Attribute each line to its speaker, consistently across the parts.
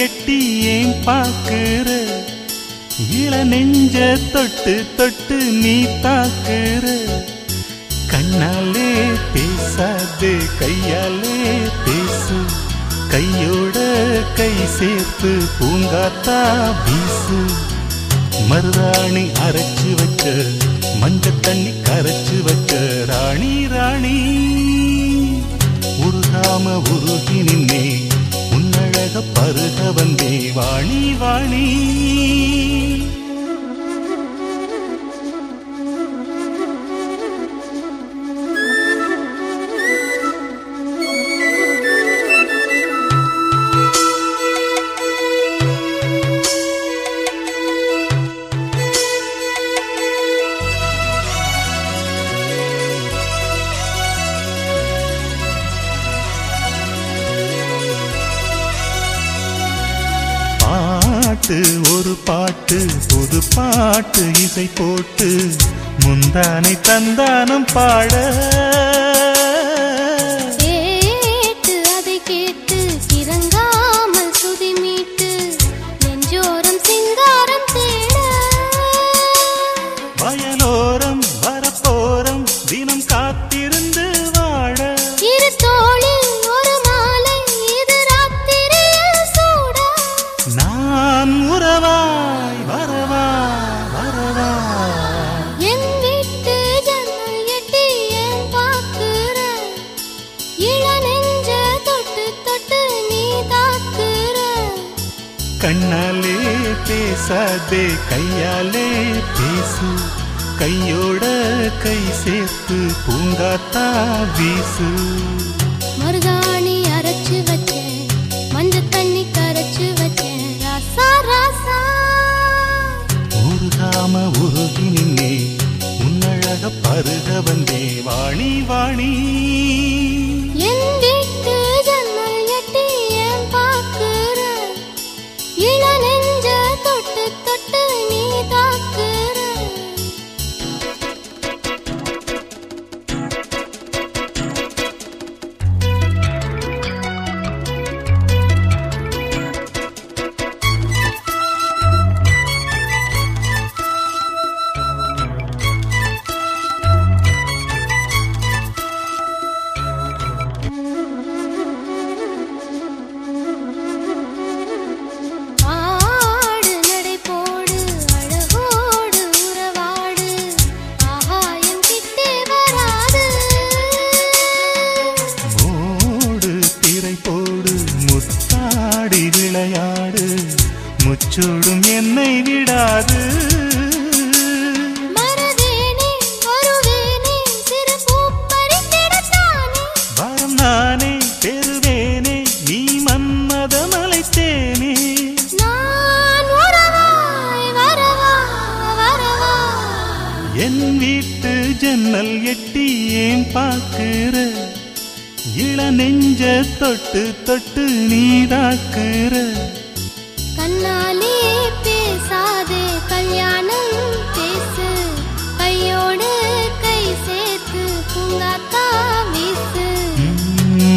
Speaker 1: எட்டி ஏன் பார்க்கிற? இள நெஞ்ச தொட்டு தொட்டு நீ தாக்குற கண்ணாலே பேசாது கையாலே பேசு. கையோட கை சேர்த்து பூங்காத்தா வீசு. மருதாணி அரைச்சு வச்ச மஞ்ச தண்ணி கரைச்சு வச்ச ராணி ராணி. உருகாம உருகி நின்னே உன்னழக பருக வந்தே வாணி வாணி. பாட்டு ஒரு பாட்டு புது பாட்டு இசை போட்டு முந்தானை தந்தானம் பாட. கண்ணாலே பேசாதே கையாலே பேசு. கையோட கை சேர்த்து பூங்காத்தா வீசு.
Speaker 2: மருதாணி அரைச்சு வச்சேன் மஞ்ச தண்ணி கரைச்சு வச்சேன். ராசா ராசா.
Speaker 1: உருகாம உருகி நின்னே உன்னழக பருக வந்தே. வாணி வாணி.
Speaker 2: ஜன்னல் எட்டி ஏன் பார்க்கிற? இள நெஞ்ச தொட்டு தொட்டு
Speaker 1: நீதாக்குற
Speaker 2: கண்ணாலே பேசாதே கல்யாணம் பேசு. கையோடு கை சேர்த்து பூங்காத்தா வீசு.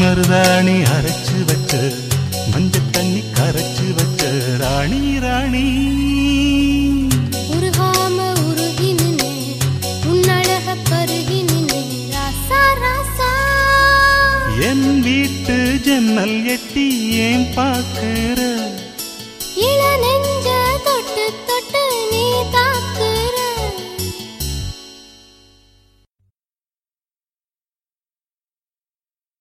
Speaker 1: மருதாணி அரைச்சு வச்ச மஞ்ச தண்ணி கரைச்சு வச்ச ராணி ராணி. என் வீட்டு ஜன்னல் எட்டி ஏன் பார்க்கிற